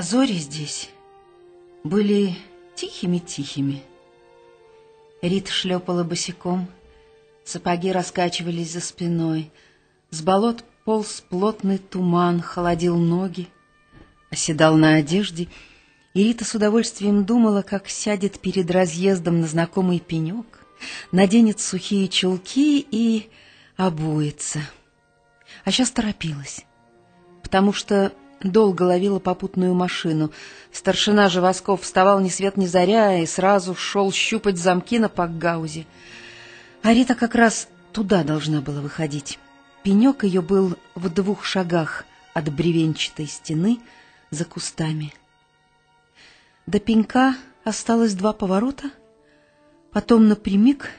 А зори здесь были тихими-тихими. Рита шлепала босиком, сапоги раскачивались за спиной. С болот полз плотный туман, холодил ноги, оседал на одежде, и Рита с удовольствием думала, как сядет перед разъездом на знакомый пенек, наденет сухие чулки и обуется. А сейчас торопилась, потому что долго ловила попутную машину. Старшина Живосков вставал ни свет ни заря и сразу шел щупать замки на пакгаузе. А Рита как раз туда должна была выходить. Пенек ее был в двух шагах от бревенчатой стены за кустами. До пенька осталось два поворота, потом напрямик,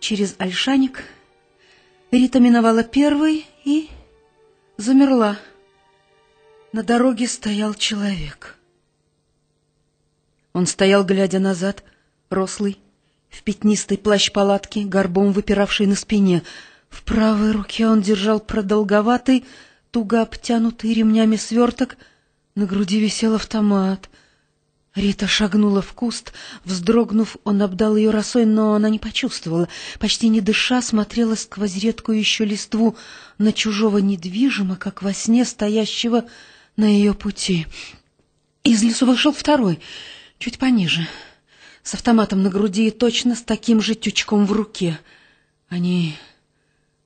через ольшаник. Рита миновала первый и замерла. На дороге стоял человек. Он стоял, глядя назад, рослый, в пятнистой плащ-палатке, горбом выпиравший на спине. В правой руке он держал продолговатый, туго обтянутый ремнями сверток, на груди висел автомат. Рита шагнула в куст, вздрогнув, он обдал ее росой, но она не почувствовала. Почти не дыша, смотрела сквозь редкую еще листву на чужого недвижимо, как во сне стоящего на ее пути. Из лесу вышел второй, чуть пониже, с автоматом на груди и точно с таким же тючком в руке. Они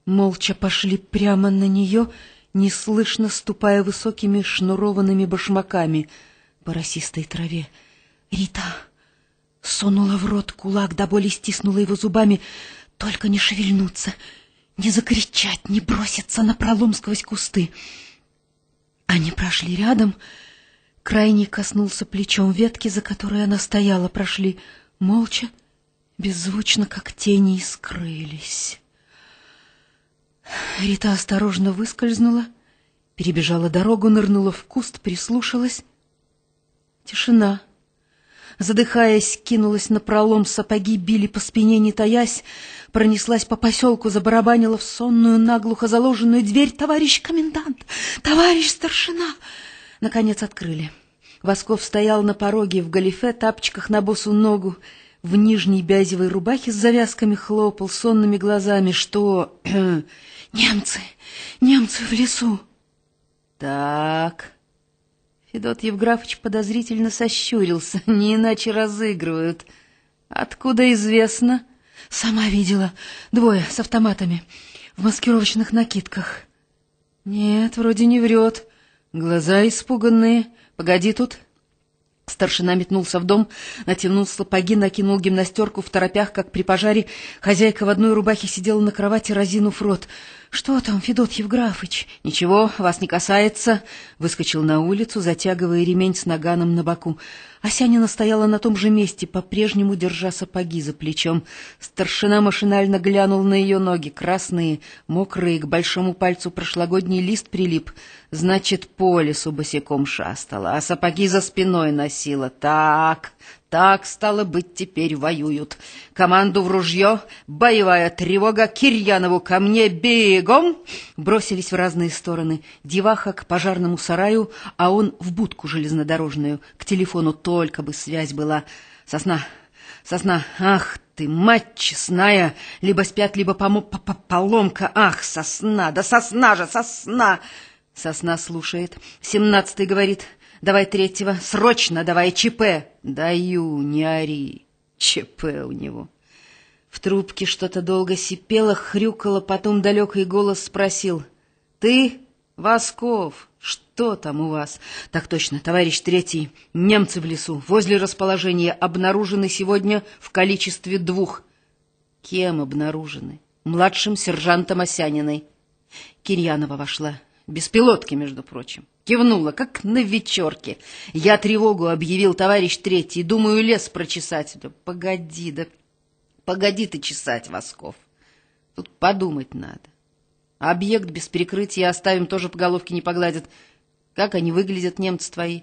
молча пошли прямо на нее, неслышно ступая высокими шнурованными башмаками по росистой траве. Рита сунула в рот кулак, до боли стиснула его зубами, только не шевельнуться, не закричать, не броситься на пролом сквозь кусты. Они прошли рядом. Крайний коснулся плечом ветки, за которой она стояла. Прошли молча, беззвучно, как тени, и скрылись. Рита осторожно выскользнула, перебежала дорогу, нырнула в куст, прислушалась. Тишина. Задыхаясь, кинулась на пролом, сапоги били по спине, не таясь, пронеслась по поселку, забарабанила в сонную, наглухо заложенную дверь. «Товарищ комендант! Товарищ старшина!» Наконец открыли. Восков стоял на пороге в галифе, тапочках на босу ногу, в нижней бязевой рубахе с завязками хлопал, сонными глазами. «Что? Немцы! Немцы в лесу!» «Так...» Федот Евграфович подозрительно сощурился, не иначе разыгрывают. Откуда известно? Сама видела. Двое с автоматами, в маскировочных накидках. Нет, вроде не врет. Глаза испуганные. Погоди тут. Старшина метнулся в дом, натянул сапоги, накинул гимнастерку в торопях, как при пожаре. Хозяйка в одной рубахе сидела на кровати, разинув рот. «Что там, Федот Евграфыч?» «Ничего, вас не касается», — выскочил на улицу, затягивая ремень с наганом на боку. Осянина стояла на том же месте, по-прежнему держа сапоги за плечом. Старшина машинально глянул на ее ноги, красные, мокрые, к большому пальцу прошлогодний лист прилип. Значит, по лесу босиком шастала, а сапоги за спиной носила. Так, так, стало быть, теперь воюют. Команду в ружье, боевая тревога, Кирьянову ко мне, бегом! Бросились в разные стороны. Деваха к пожарному сараю, а он в будку железнодорожную. К телефону только бы связь была. Сосна, сосна, ах ты, мать честная! Либо спят, либо помо п -п поломка. Ах, сосна, да сосна же, сосна! Сосна слушает. Семнадцатый говорит... Давай третьего. Срочно давай ЧП. Даю, не ори. ЧП у него. В трубке что-то долго сипело, хрюкало, потом далекий голос спросил. Ты, Восков, что там у вас? Так точно, товарищ третий. Немцы в лесу, возле расположения, обнаружены сегодня в количестве двух. Кем обнаружены? Младшим сержантом Осяниной. Кирьянова вошла. Без пилотки, между прочим. Кивнула, как на вечерке. Я тревогу объявил, товарищ третий, думаю, лес прочесать. Да погоди, да погоди ты чесать, Восков. Тут подумать надо. Объект без перекрытия оставим, тоже по головке не погладят. Как они выглядят, немцы твои?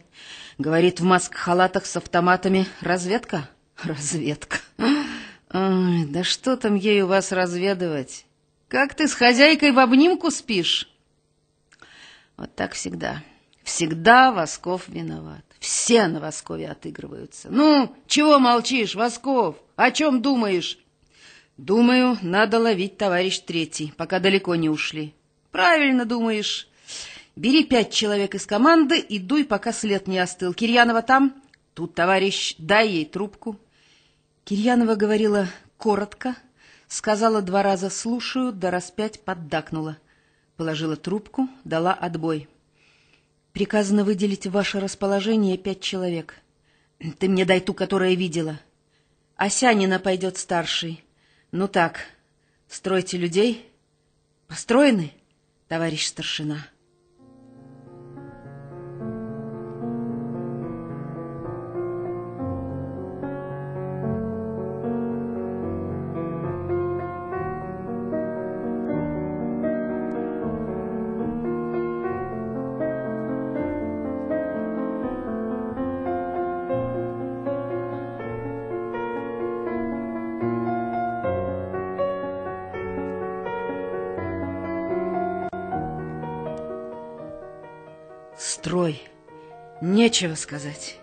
Говорит, в маск-халатах с автоматами. Разведка? Разведка. Ой, да что там ей у вас разведывать? Как ты с хозяйкой в обнимку спишь? Вот так всегда. Всегда Восков виноват. Все на Воскове отыгрываются. Ну, чего молчишь, Восков? О чем думаешь? Думаю, надо ловить товарищ третий, пока далеко не ушли. Правильно думаешь. Бери пять человек из команды и дуй, пока след не остыл. Кирьянова там? Тут, товарищ, дай ей трубку. Кирьянова говорила коротко, сказала два раза «слушаю», да раз пять поддакнула. Положила трубку, дала отбой. Приказано выделить в ваше расположение пять человек. Ты мне дай ту, которая видела. Осянина пойдет старший. Ну так, стройте людей. Построены, товарищ старшина?» Нечего сказать.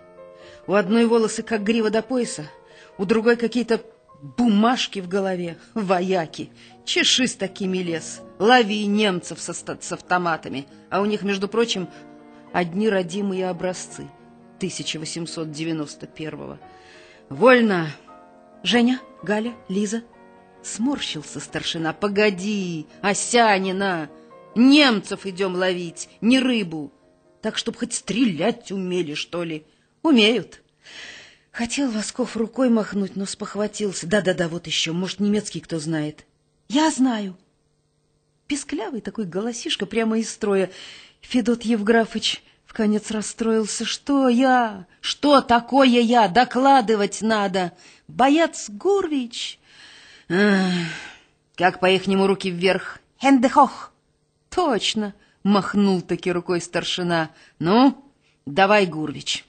У одной волосы как грива до пояса, у другой какие-то бумажки в голове, вояки. Чеши с такими лес, лови немцев со, с автоматами, а у них, между прочим, одни родимые образцы 1891-го. Вольно! Женя, Галя, Лиза. Сморщился старшина. Погоди, Осянина! Немцев идем ловить, не рыбу так, чтобы хоть стрелять умели, что ли. Умеют. Хотел Восков рукой махнуть, но спохватился. Да-да-да, вот еще, может, немецкий кто знает. Я знаю. Песклявый такой голосишка прямо из строя. Федот Евграфыч в конец расстроился. Что я? Что такое я? Докладывать надо. Боец Гурвич. Ах, как по-ихнему руки вверх. Хендехох. Точно махнул таки рукой старшина. Ну, давай, Гурвич.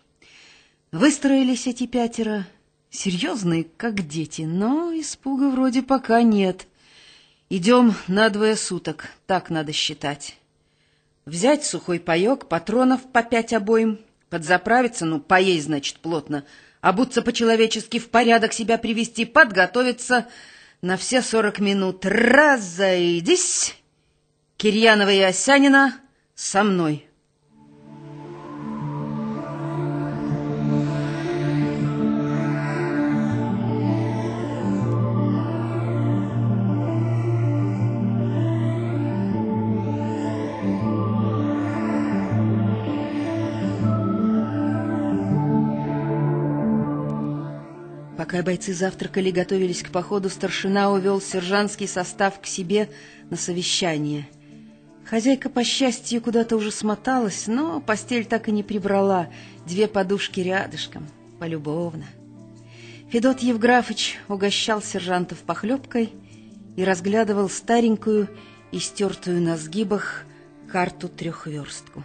Выстроились эти пятеро, серьезные, как дети, но испуга вроде пока нет. Идем на двое суток, так надо считать. Взять сухой паек, патронов по пять обоим, подзаправиться, ну, поесть, значит, плотно, обуться по-человечески, в порядок себя привести, подготовиться на все сорок минут. Разойдись! Кирьянова и Осянина со мной. Пока бойцы завтракали и готовились к походу, старшина увел сержантский состав к себе на совещание – Хозяйка, по счастью, куда-то уже смоталась, но постель так и не прибрала. Две подушки рядышком, полюбовно. Федот Евграфыч угощал сержантов похлебкой и разглядывал старенькую, истертую на сгибах, карту-трехверстку.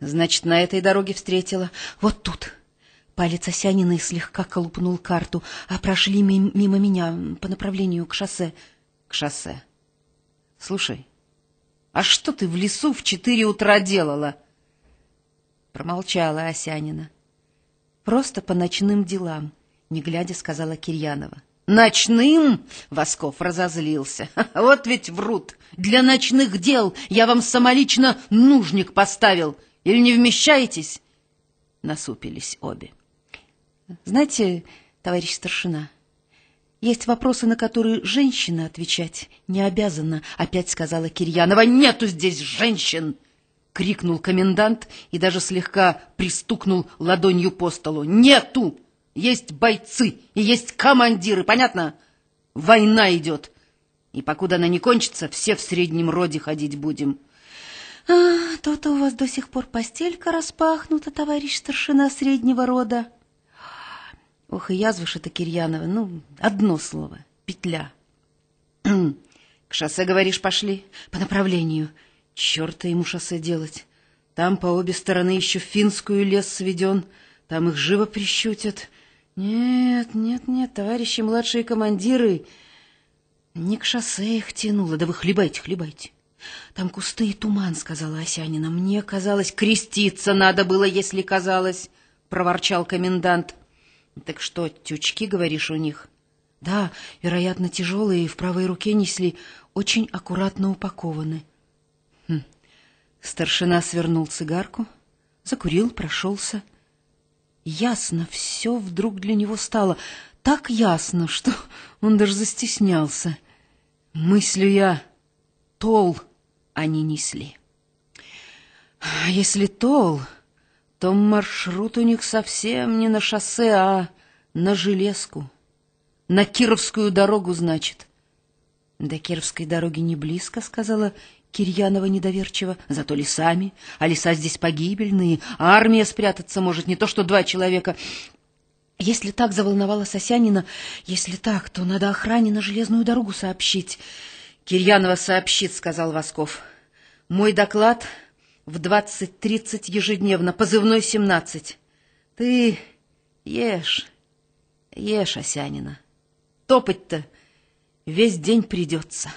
Значит, на этой дороге встретила. Вот тут. Палец Осянины слегка колупнул карту, а прошли мимо меня по направлению к шоссе. К шоссе. Слушай, а что ты в лесу в четыре утра делала? Промолчала Осянина. Просто по ночным делам, не глядя, сказала Кирьянова. Ночным? Восков разозлился. Вот ведь врут. Для ночных дел я вам самолично нужник поставил. Или не вмещаетесь? Насупились обе. Знаете, товарищ старшина, есть вопросы, на которые женщина отвечать не обязана, опять сказала Кирьянова. Нету здесь женщин! крикнул комендант и даже слегка пристукнул ладонью по столу. Нету! Есть бойцы и есть командиры, понятно? Война идет. И покуда она не кончится, все в среднем роде ходить будем. А, то-то у вас до сих пор постелька распахнута, товарищ старшина среднего рода. Ох, и язвыш это Кирьянова. Ну, одно слово. Петля. К шоссе, говоришь, пошли? По направлению. Черта ему шоссе делать. Там по обе стороны еще финскую лес сведен. Там их живо прищутят. Нет, нет, нет, товарищи младшие командиры, не к шоссе их тянуло. Да вы хлебайте, хлебайте. Там кусты и туман, сказала Осянина. Мне казалось, креститься надо было, если казалось, проворчал комендант. Так что, тючки, говоришь, у них? Да, вероятно, тяжелые, в правой руке несли, очень аккуратно упакованы. Хм. Старшина свернул цигарку, закурил, прошелся. Ясно, все вдруг для него стало так ясно, что он даже застеснялся. Мыслю я, тол они несли. А если тол, то маршрут у них совсем не на шоссе, а на железку. На Кировскую дорогу, значит. До Кировской дороги не близко, сказала Кирьянова недоверчиво, зато лесами, а леса здесь погибельные, а армия спрятаться может, не то что два человека. Если так заволновала Сосянина, если так, то надо охране на железную дорогу сообщить. Кирьянова сообщит, сказал Восков. Мой доклад в двадцать тридцать ежедневно, позывной семнадцать. Ты ешь, ешь, Осянина. Топать-то весь день придется.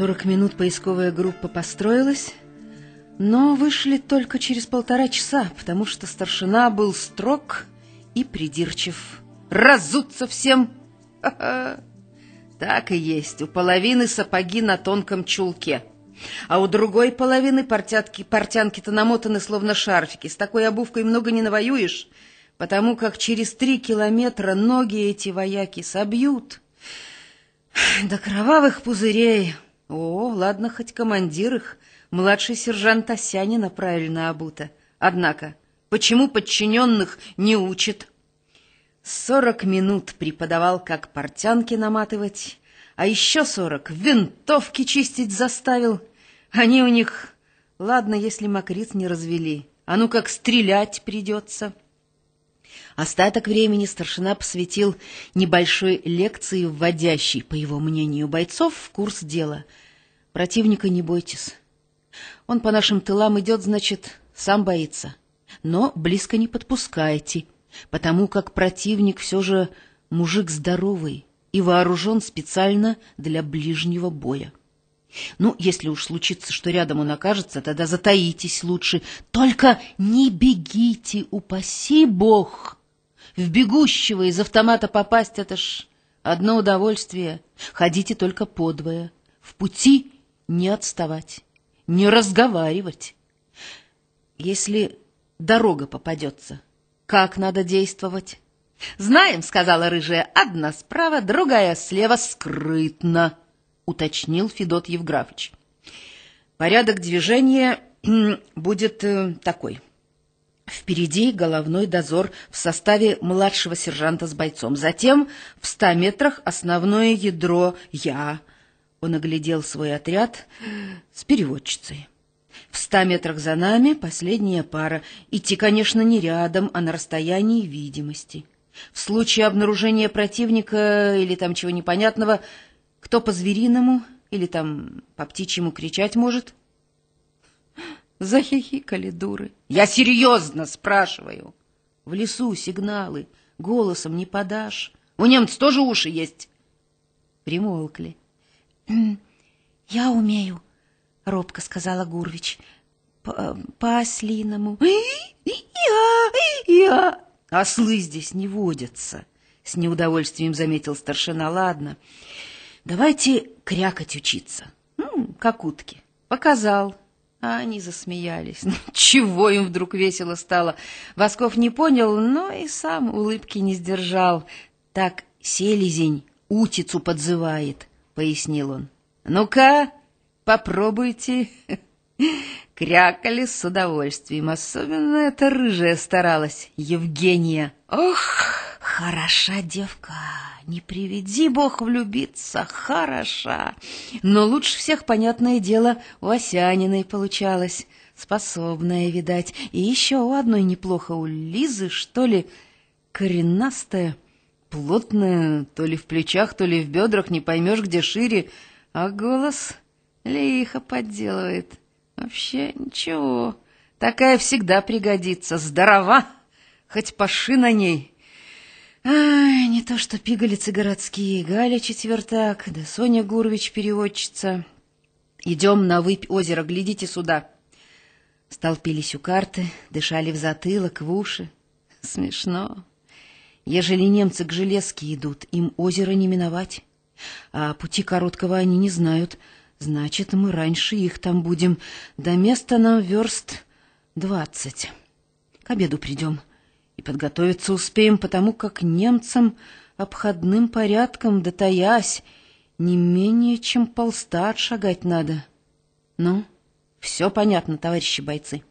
Через сорок минут поисковая группа построилась, но вышли только через полтора часа, потому что старшина был строг и придирчив. Разуться всем! Так и есть, у половины сапоги на тонком чулке, а у другой половины портянки, портянки-то намотаны словно шарфики. С такой обувкой много не навоюешь, потому как через три километра ноги эти вояки собьют. До кровавых пузырей. О, ладно, хоть командир их, младший сержант Осянина правильно обута. Однако, почему подчиненных не учат? Сорок минут преподавал, как портянки наматывать, а еще сорок винтовки чистить заставил. Они у них, ладно, если мокриц не развели, а ну как стрелять придется. Остаток времени старшина посвятил небольшой лекции, вводящей, по его мнению, бойцов в курс дела. Противника не бойтесь. Он по нашим тылам идет, значит, сам боится. Но близко не подпускайте, потому как противник все же мужик здоровый и вооружен специально для ближнего боя. Ну, если уж случится, что рядом он окажется, тогда затаитесь лучше. Только не бегите, упаси бог! В бегущего из автомата попасть — это ж одно удовольствие. Ходите только подвое. В пути не отставать, не разговаривать. Если дорога попадется, как надо действовать? «Знаем», — сказала рыжая, — «одна справа, другая слева, скрытно», — уточнил Федот Евграфович. «Порядок движения будет э, такой». Впереди головной дозор в составе младшего сержанта с бойцом. Затем в ста метрах основное ядро «Я». Он оглядел свой отряд с переводчицей. В ста метрах за нами последняя пара. Идти, конечно, не рядом, а на расстоянии видимости. В случае обнаружения противника или там чего непонятного, кто по-звериному или там по-птичьему кричать может — Захихикали дуры. Я серьезно спрашиваю. В лесу сигналы, голосом не подашь. У немцев тоже уши есть. Примолкли. Я умею, робко сказала Гурвич. По-ослиному. Я, я. Ослы здесь не водятся, с неудовольствием заметил старшина. Ладно, давайте крякать учиться, ну, как утки. Показал, а они засмеялись. Ну, чего им вдруг весело стало? Восков не понял, но и сам улыбки не сдержал. Так селезень утицу подзывает, пояснил он. Ну-ка, попробуйте. Крякали с удовольствием, особенно эта рыжая старалась, Евгения. Ох, хороша девка, не приведи бог влюбиться, хороша. Но лучше всех, понятное дело, у Осяниной получалось, способная, видать. И еще у одной неплохо, у Лизы, что ли, коренастая, плотная, то ли в плечах, то ли в бедрах, не поймешь, где шире, а голос лихо подделывает. Вообще ничего, такая всегда пригодится, здорова, хоть паши на ней. Ай, не то что пигалицы городские, Галя четвертак, да Соня Гурович переводчица. Идем на выпь озера, глядите сюда. Столпились у карты, дышали в затылок, в уши. Смешно. Ежели немцы к железке идут, им озеро не миновать. А пути короткого они не знают. Значит, мы раньше их там будем. До места нам верст двадцать. К обеду придем. И подготовиться успеем, потому как немцам обходным порядком, дотаясь, не менее чем полста отшагать надо. Ну, все понятно, товарищи бойцы.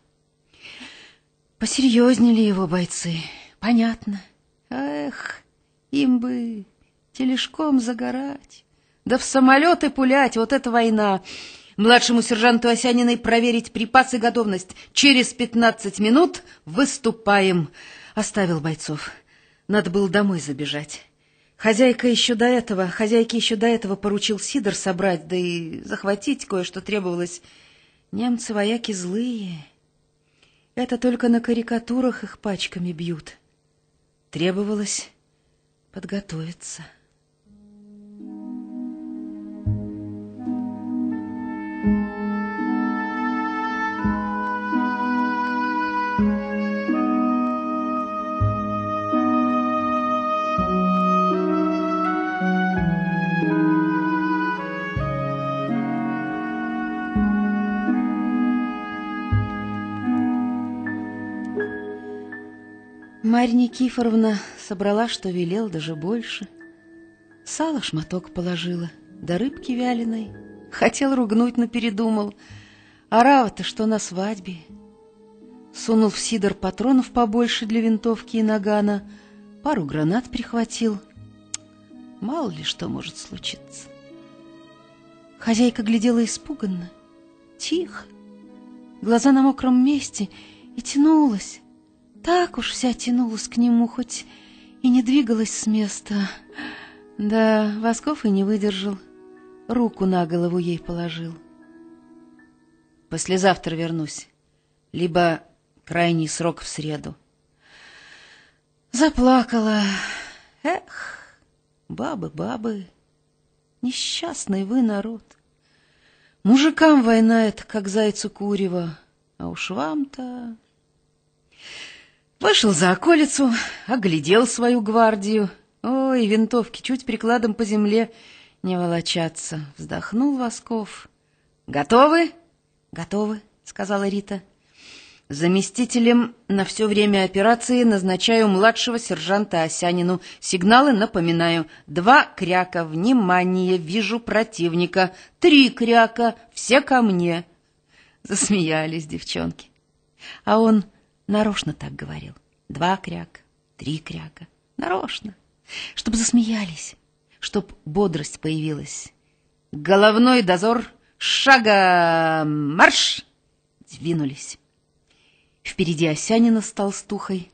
Посерьезнели его бойцы, понятно. Эх, им бы тележком загорать, да в самолеты пулять, вот это война. Младшему сержанту Осяниной проверить припасы готовность. Через пятнадцать минут выступаем. Оставил бойцов. Надо было домой забежать. Хозяйка еще до этого, хозяйке еще до этого поручил сидор собрать, да и захватить кое-что требовалось. Немцы вояки злые. Это только на карикатурах их пачками бьют. Требовалось подготовиться. Марья Никифоровна собрала, что велел, даже больше. Сало шматок положила, да рыбки вяленой. Хотел ругнуть, но передумал. А рава-то что на свадьбе? Сунул в сидор патронов побольше для винтовки и нагана, пару гранат прихватил. Мало ли что может случиться. Хозяйка глядела испуганно, тихо, глаза на мокром месте, и тянулась, так уж вся тянулась к нему, хоть и не двигалась с места. Да, Восков и не выдержал. Руку на голову ей положил. Послезавтра вернусь. Либо крайний срок в среду. Заплакала. Эх, бабы, бабы, несчастный вы народ. Мужикам война это, как зайцу курева, а уж вам-то... Вышел за околицу, оглядел свою гвардию. Ой, винтовки чуть прикладом по земле не волочатся. Вздохнул Восков. «Готовы?» «Готовы», — сказала Рита. Заместителем на все время операции назначаю младшего сержанта Осянину. Сигналы напоминаю. Два кряка. Внимание, вижу противника. Три кряка. Все ко мне. Засмеялись девчонки. А он Нарочно так говорил. Два кряка, три кряка. Нарочно. Чтобы засмеялись, чтоб бодрость появилась. Головной дозор, шага, марш! Двинулись. Впереди Осянина с толстухой.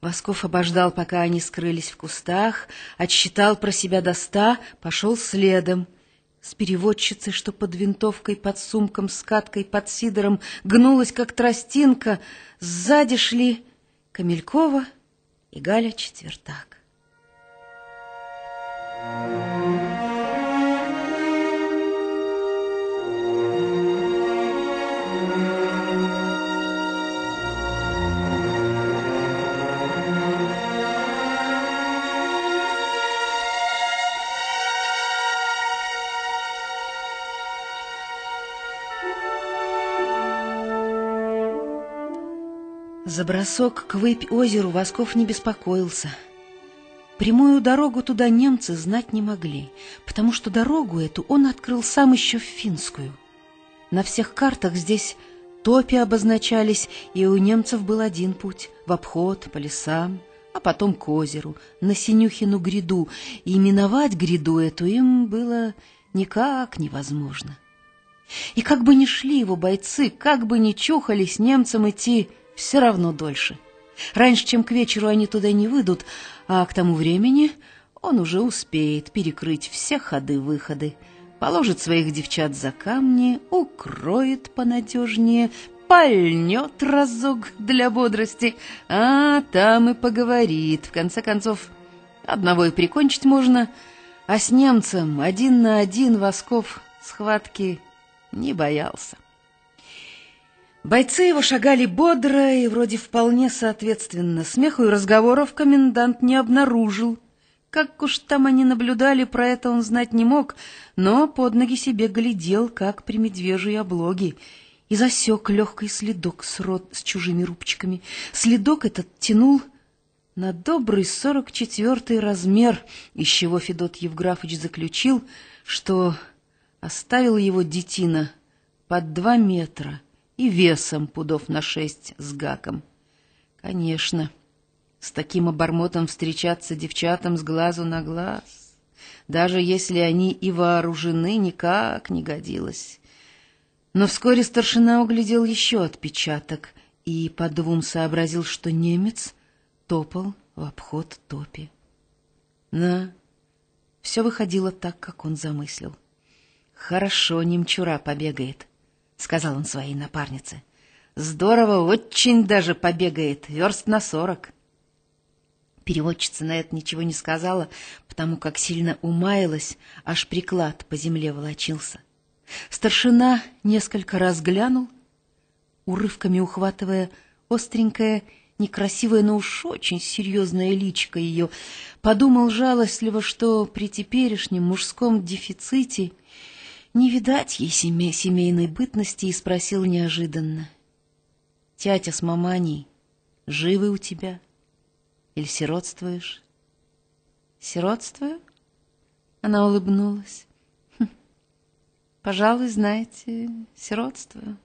Восков обождал, пока они скрылись в кустах, отсчитал про себя до ста, пошел следом — с переводчицей, что под винтовкой, под сумком, с каткой, под сидором, гнулась, как тростинка. Сзади шли Камелькова и Галя Четвертак. Thank you. За бросок к Выпь-озеру Восков не беспокоился. Прямую дорогу туда немцы знать не могли, потому что дорогу эту он открыл сам еще в Финскую. На всех картах здесь топи обозначались, и у немцев был один путь — в обход, по лесам, а потом к озеру, на Синюхину гряду, и миновать гряду эту им было никак невозможно. И как бы ни шли его бойцы, как бы ни чухались немцам идти — все равно дольше. Раньше, чем к вечеру, они туда не выйдут, а к тому времени он уже успеет перекрыть все ходы-выходы, положит своих девчат за камни, укроет понадежнее, пальнет разок для бодрости, а там и поговорит. В конце концов, одного и прикончить можно, а с немцем один на один Восков схватки не боялся. Бойцы его шагали бодро и вроде вполне соответственно. Смеху и разговоров комендант не обнаружил. Как уж там они наблюдали, про это он знать не мог, но под ноги себе глядел, как при медвежьей облоге, и засек легкий следок с, рот, с чужими рубчиками. Следок этот тянул на добрый сорок четвертый размер, из чего Федот Евграфович заключил, что оставил его детина под два метра и весом пудов на шесть с гаком. Конечно, с таким обормотом встречаться девчатам с глазу на глаз, даже если они и вооружены, никак не годилось. Но вскоре старшина углядел еще отпечаток и по двум сообразил, что немец топал в обход топи. На, все выходило так, как он замыслил. Хорошо немчура побегает —— сказал он своей напарнице. «Здорово, очень даже побегает, верст на сорок». Переводчица на это ничего не сказала, потому как сильно умаялась, аж приклад по земле волочился. Старшина несколько раз глянул, урывками ухватывая остренькое, некрасивое, но уж очень серьезное личико ее, подумал жалостливо, что при теперешнем мужском дефиците — не видать ей семей, семейной бытности и спросил неожиданно. «Тятя с маманей живы у тебя? Или сиротствуешь?» «Сиротствую?» Она улыбнулась. «Хм, «Пожалуй, знаете, сиротствую.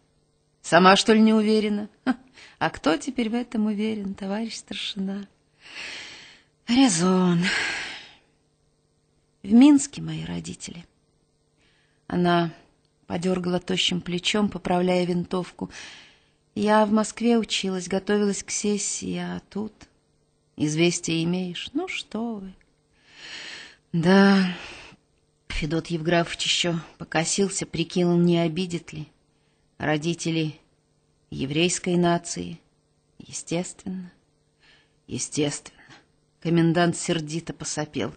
Сама, что ли, не уверена? А кто теперь в этом уверен, товарищ старшина?» «Резон. В Минске мои родители». Она подергала тощим плечом, поправляя винтовку. Я в Москве училась, готовилась к сессии, а тут... Известие имеешь? Ну что вы. Да, Федот Евграфович еще покосился, прикинул, не обидит ли. Родители еврейской нации. Естественно. Естественно. Комендант сердито посопел.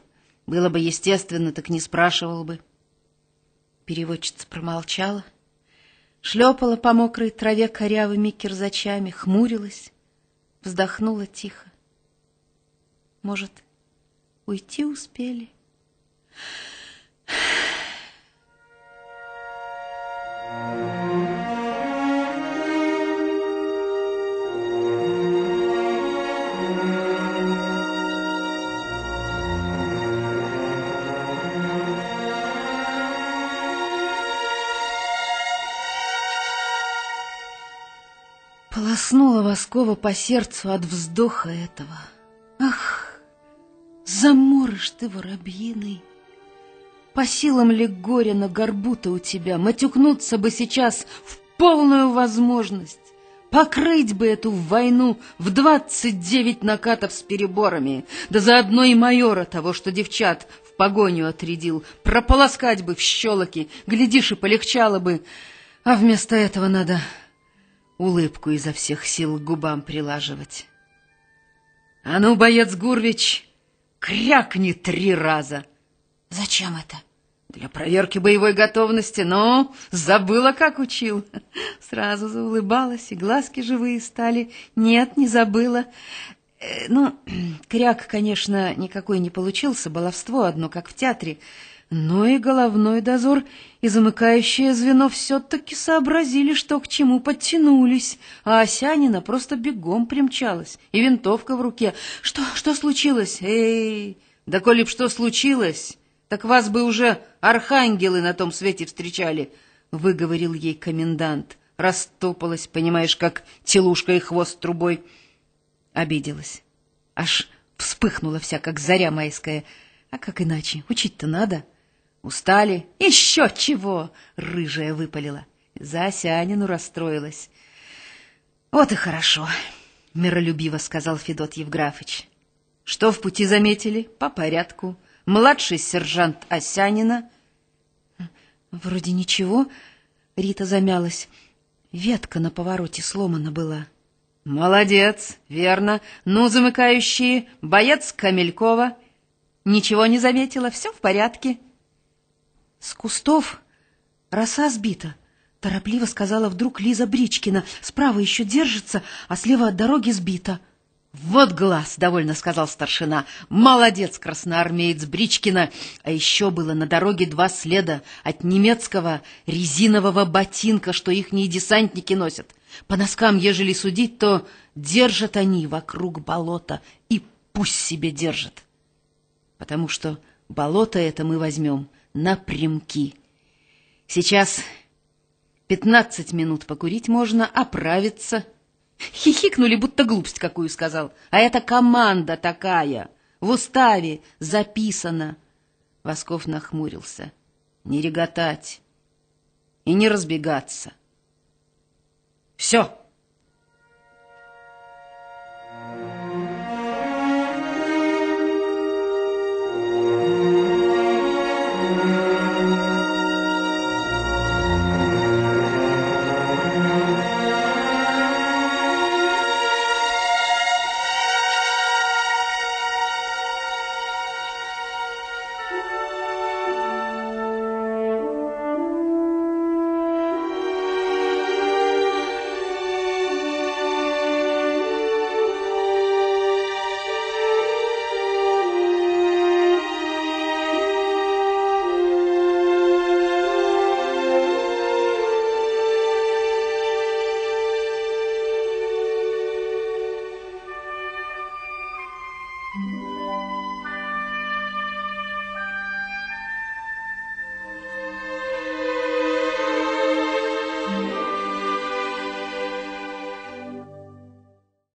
Было бы естественно, так не спрашивал бы. Переводчица промолчала, шлепала по мокрой траве корявыми кирзачами, хмурилась, вздохнула тихо. Может, уйти успели? Полоснула Воскова по сердцу от вздоха этого. Ах, заморыш ты, воробьиный! По силам ли горя на горбу-то у тебя? Матюкнуться бы сейчас в полную возможность. Покрыть бы эту войну в двадцать девять накатов с переборами, да заодно и майора того, что девчат в погоню отрядил, прополоскать бы в щелоки, глядишь, и полегчало бы. А вместо этого надо улыбку изо всех сил к губам прилаживать. — А ну, боец Гурвич, крякни три раза! — Зачем это? — Для проверки боевой готовности. Ну, забыла, как учил. Сразу заулыбалась, и глазки живые стали. Нет, не забыла. Э, ну, кряк, конечно, никакой не получился, баловство одно, как в театре — но и головной дозор, и замыкающее звено все-таки сообразили, что к чему подтянулись, а Осянина просто бегом примчалась, и винтовка в руке. «Что, что случилось? Эй, да коли б что случилось, так вас бы уже архангелы на том свете встречали», — выговорил ей комендант. Растопалась, понимаешь, как телушка и хвост трубой. Обиделась. Аж вспыхнула вся, как заря майская. А как иначе? Учить-то надо. — Устали? Еще чего? Рыжая выпалила. За Осянину расстроилась. Вот и хорошо, миролюбиво сказал Федот Евграфович. Что в пути заметили? По порядку. младший сержант Осянина. Вроде ничего, Рита замялась. Ветка на повороте сломана была. Молодец, верно. Ну, замыкающие, боец Камелькова. Ничего не заметила, все в порядке. С кустов роса сбита. Торопливо сказала вдруг Лиза Бричкина. Справа еще держится, а слева от дороги сбита. «Вот глаз!» — довольно сказал старшина. «Молодец, красноармеец Бричкина! А еще было на дороге два следа от немецкого резинового ботинка, что ихние десантники носят. По носкам, ежели судить, то держат они вокруг болота, и пусть себе держат. Потому что болото это мы возьмем напрямки. Сейчас пятнадцать минут покурить можно, оправиться — Хихикнули, будто глупость какую сказал. А это команда такая, в уставе записано. Восков нахмурился. Не реготать и не разбегаться. Все.